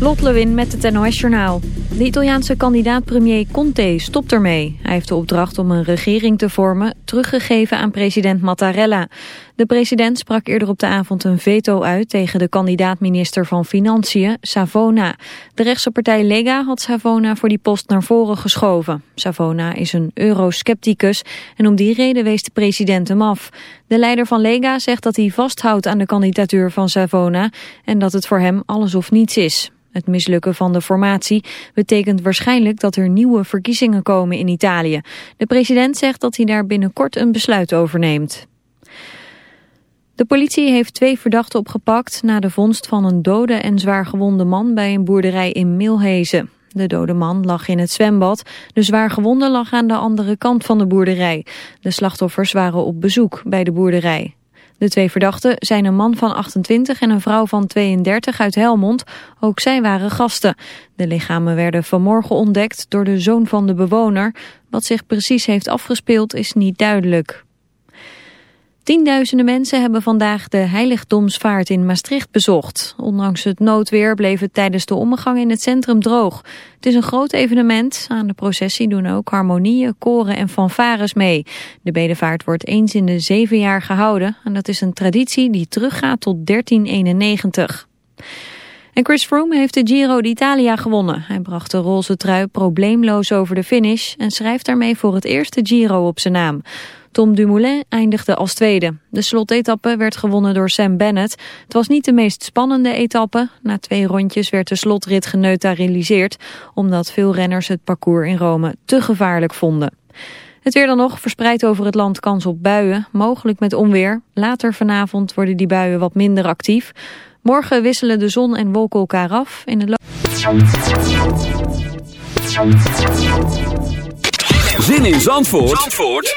Lot Lewin met het NOS Journaal. De Italiaanse kandidaat-premier Conte stopt ermee. Hij heeft de opdracht om een regering te vormen teruggegeven aan president Mattarella. De president sprak eerder op de avond een veto uit tegen de kandidaat-minister van Financiën, Savona. De rechtse partij Lega had Savona voor die post naar voren geschoven. Savona is een euroscepticus en om die reden wees de president hem af. De leider van Lega zegt dat hij vasthoudt aan de kandidatuur van Savona en dat het voor hem alles of niets is. Het mislukken van de formatie betekent waarschijnlijk dat er nieuwe verkiezingen komen in Italië. De president zegt dat hij daar binnenkort een besluit over neemt. De politie heeft twee verdachten opgepakt na de vondst van een dode en zwaar gewonde man bij een boerderij in Milhezen. De dode man lag in het zwembad, de zwaar gewonde lag aan de andere kant van de boerderij. De slachtoffers waren op bezoek bij de boerderij. De twee verdachten zijn een man van 28 en een vrouw van 32 uit Helmond. Ook zij waren gasten. De lichamen werden vanmorgen ontdekt door de zoon van de bewoner. Wat zich precies heeft afgespeeld is niet duidelijk. Tienduizenden mensen hebben vandaag de heiligdomsvaart in Maastricht bezocht. Ondanks het noodweer bleef het tijdens de omgang in het centrum droog. Het is een groot evenement. Aan de processie doen ook harmonieën, koren en fanfares mee. De bedevaart wordt eens in de zeven jaar gehouden. En dat is een traditie die teruggaat tot 1391. En Chris Froome heeft de Giro d'Italia gewonnen. Hij bracht de roze trui probleemloos over de finish... en schrijft daarmee voor het eerste Giro op zijn naam. Tom Dumoulin eindigde als tweede. De slotetappe werd gewonnen door Sam Bennett. Het was niet de meest spannende etappe. Na twee rondjes werd de slotrit geneutraliseerd... omdat veel renners het parcours in Rome te gevaarlijk vonden. Het weer dan nog, verspreid over het land kans op buien, mogelijk met onweer. Later vanavond worden die buien wat minder actief. Morgen wisselen de zon en wolken elkaar af. In de Zin in Zandvoort, Zandvoort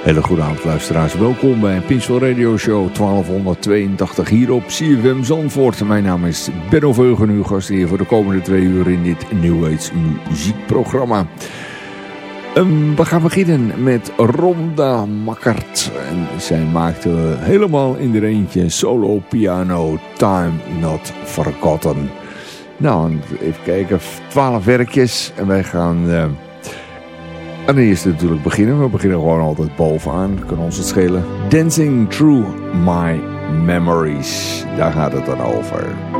Hele goede avond luisteraars. Welkom bij Pinsel Radio Show 1282 hier op CFM Zandvoort. Mijn naam is Benno Veugen, uw gast hier voor de komende twee uur in dit New Age muziekprogramma. Um, we gaan beginnen met Ronda Makkert. En zij maakte helemaal in de eentje solo piano Time Not Forgotten. Nou, even kijken, twaalf werkjes en wij gaan... Uh, en eerst natuurlijk beginnen. We beginnen gewoon altijd bovenaan. Kunnen ons het schelen. Dancing Through My Memories. Daar gaat het dan over.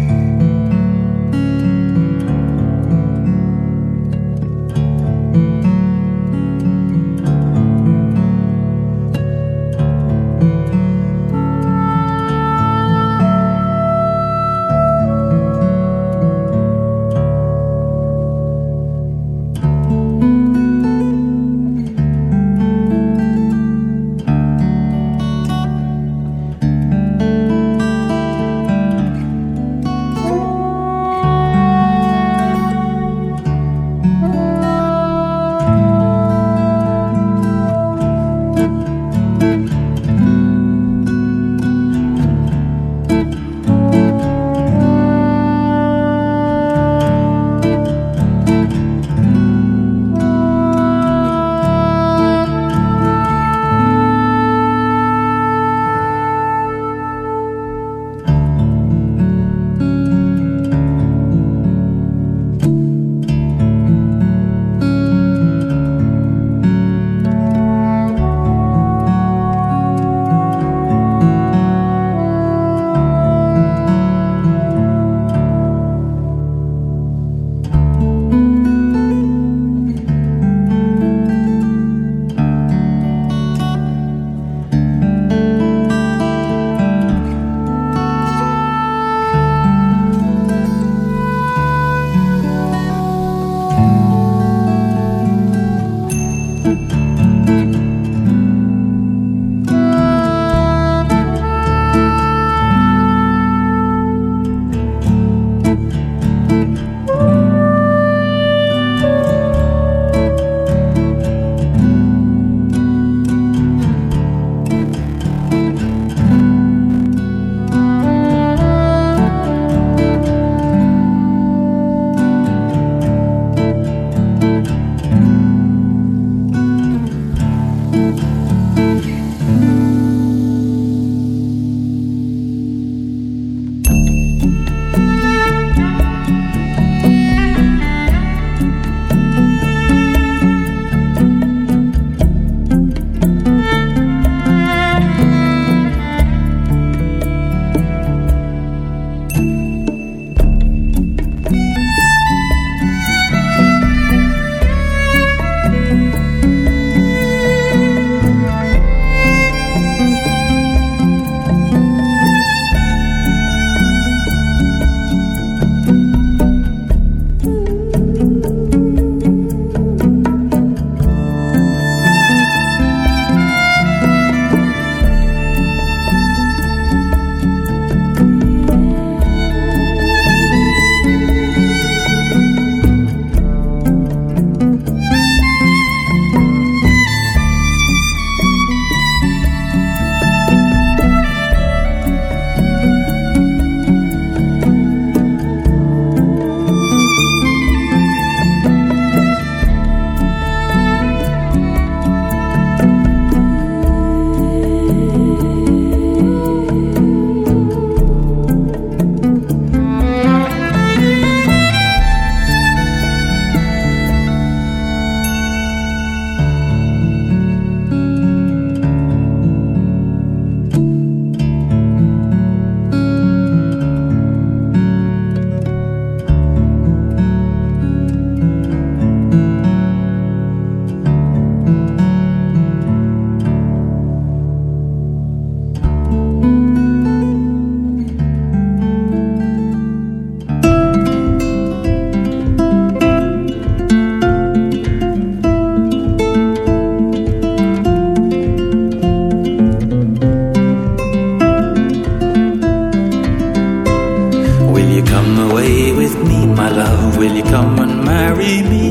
come away with me, my love? Will you come and marry me?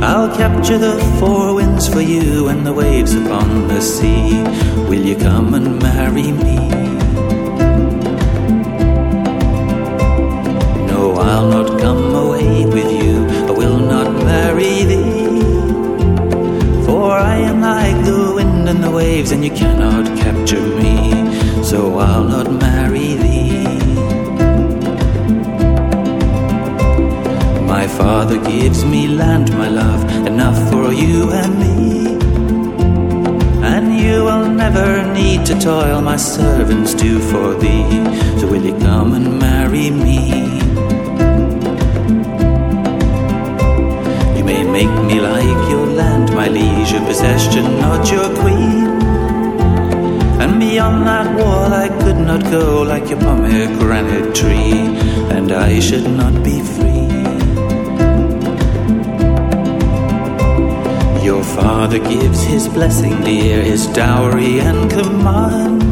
I'll capture the four winds for you and the waves upon the sea. Will you come and marry me? No, I'll not come away with you. I will not marry thee. For I am like the wind and the waves, and you cannot capture me. So I'll not Father gives me land, my love, enough for you and me. And you will never need to toil, my servants do for thee. So will you come and marry me? You may make me like your land, my liege, your possession, not your queen. And beyond that wall I could not go like your pomegranate tree, and I should not be free. Your father gives his blessing, dear, his dowry and command.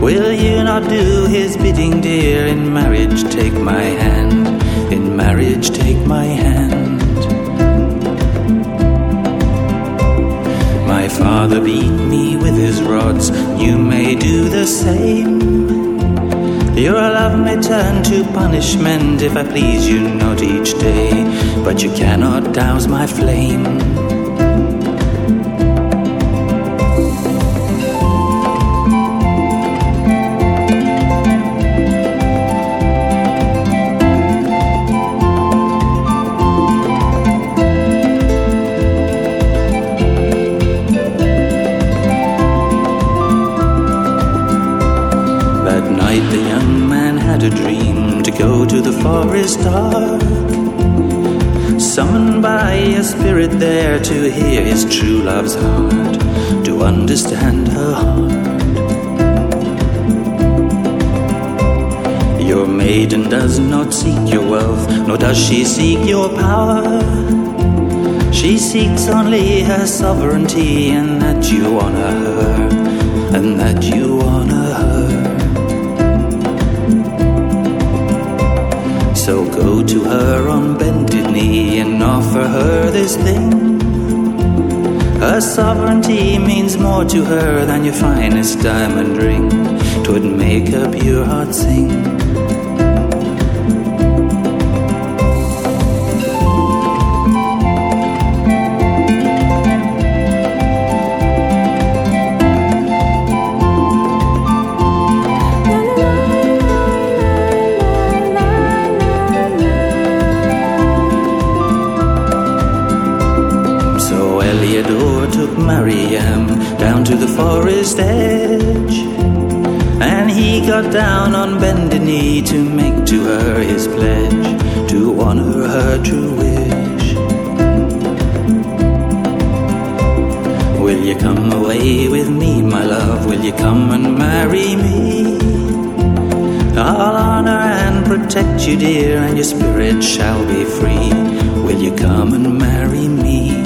Will you not do his bidding, dear? In marriage, take my hand. In marriage, take my hand. My father beat me with his rods, you may do the same. Your love may turn to punishment if I please you not each day, but you cannot douse my flame. Had a dream to go to the forest dark. Summoned by a spirit there to hear his true love's heart, to understand her heart. Your maiden does not seek your wealth, nor does she seek your power. She seeks only her sovereignty, and that you honor her, and that you honor So go to her on bended knee and offer her this thing. Her sovereignty means more to her than your finest diamond ring. Twould make her pure heart sing. Protect you, dear, and your spirit shall be free. Will you come and marry me?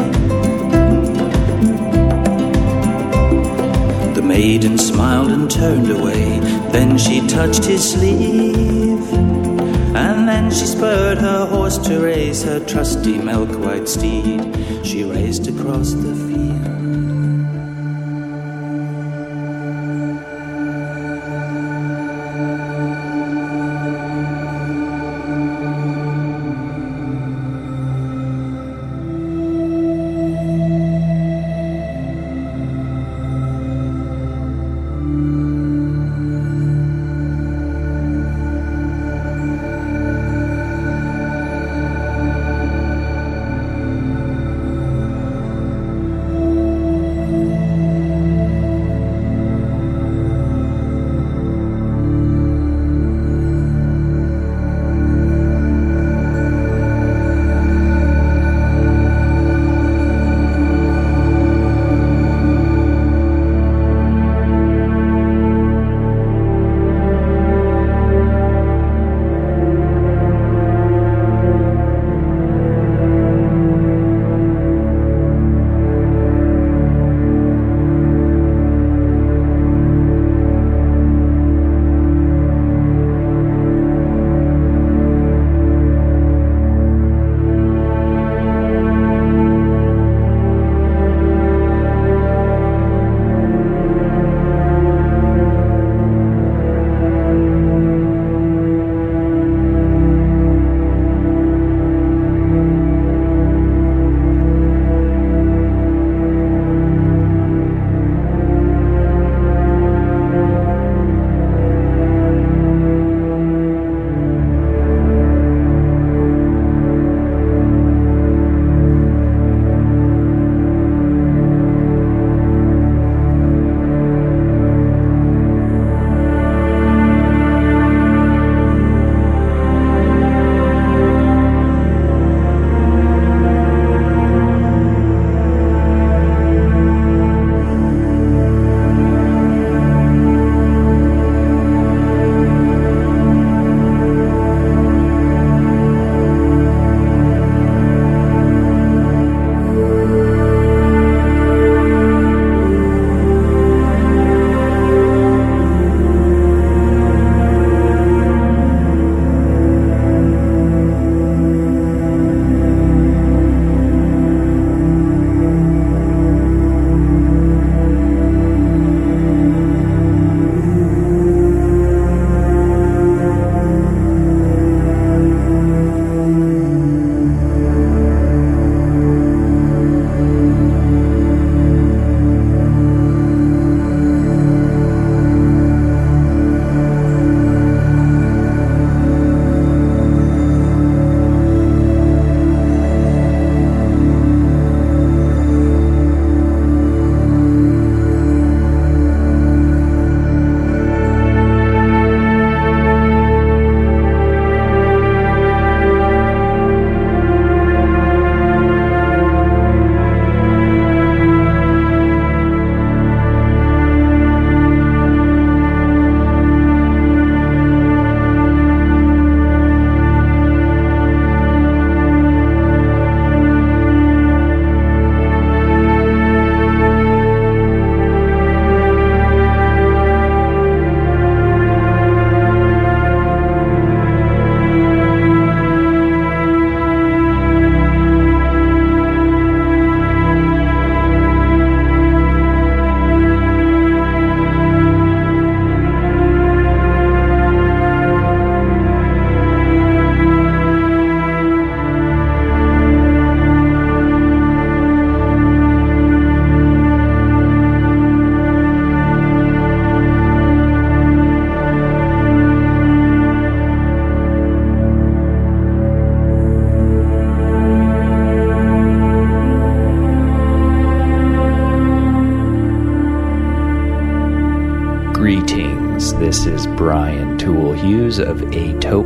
The maiden smiled and turned away. Then she touched his sleeve. And then she spurred her horse to race her trusty milk white steed. She raced across the field.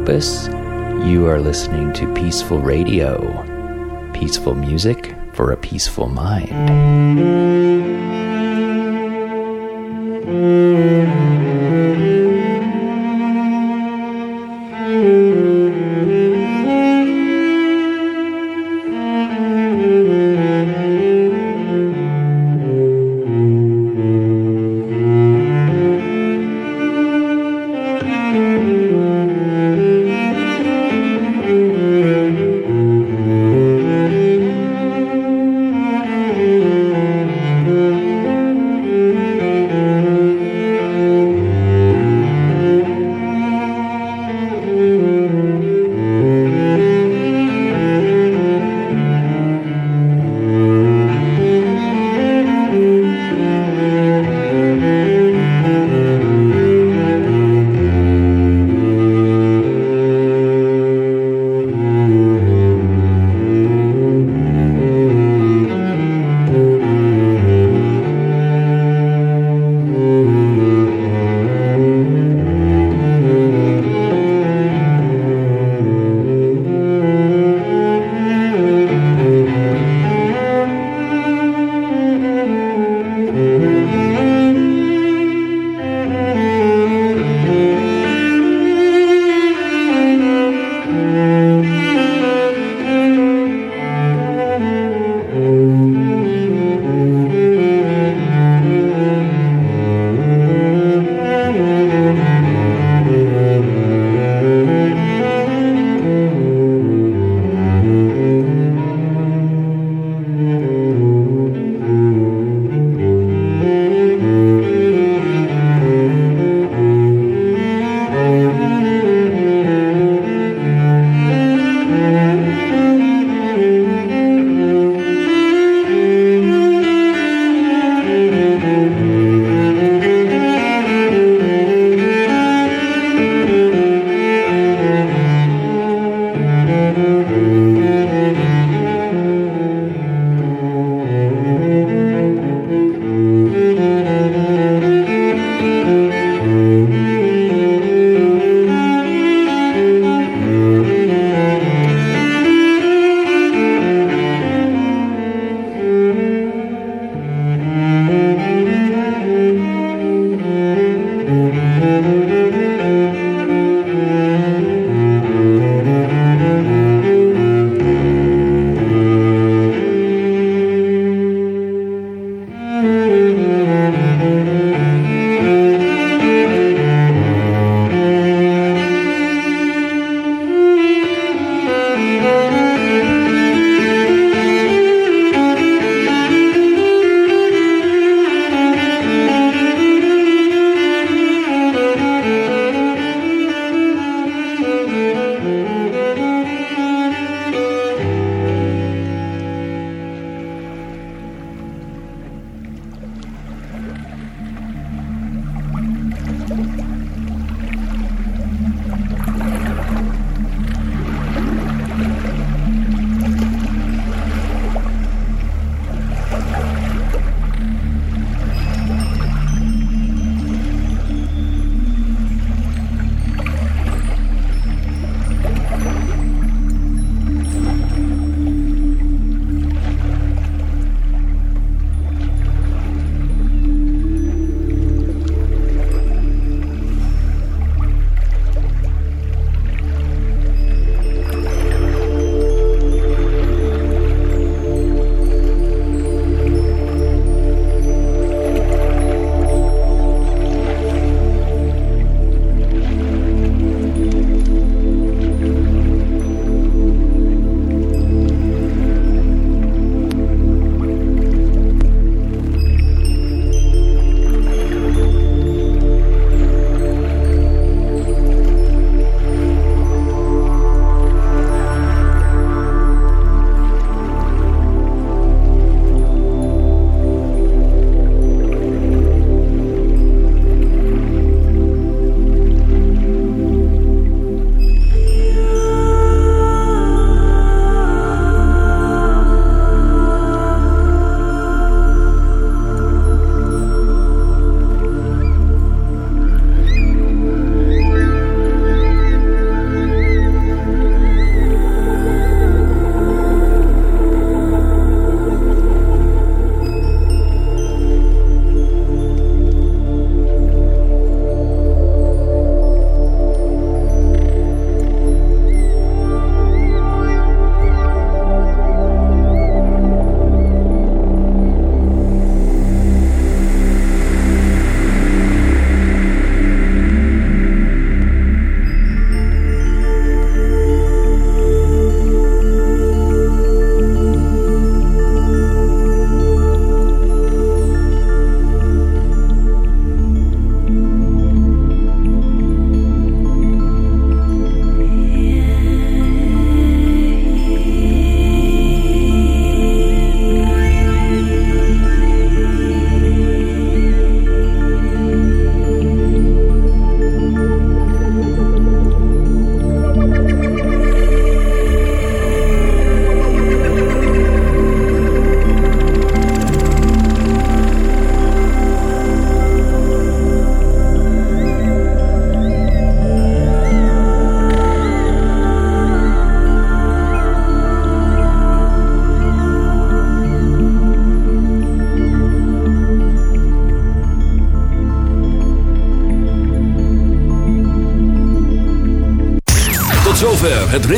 Atopus. You are listening to Peaceful Radio. Peaceful music for a peaceful mind.